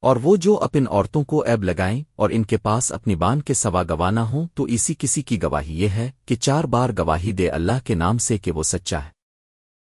اور وہ جو اپن عورتوں کو ایب لگائیں اور ان کے پاس اپنی بان کے سوا گوانا ہوں تو اسی کسی کی گواہی یہ ہے کہ چار بار گواہی دے اللہ کے نام سے کہ وہ سچا ہے۔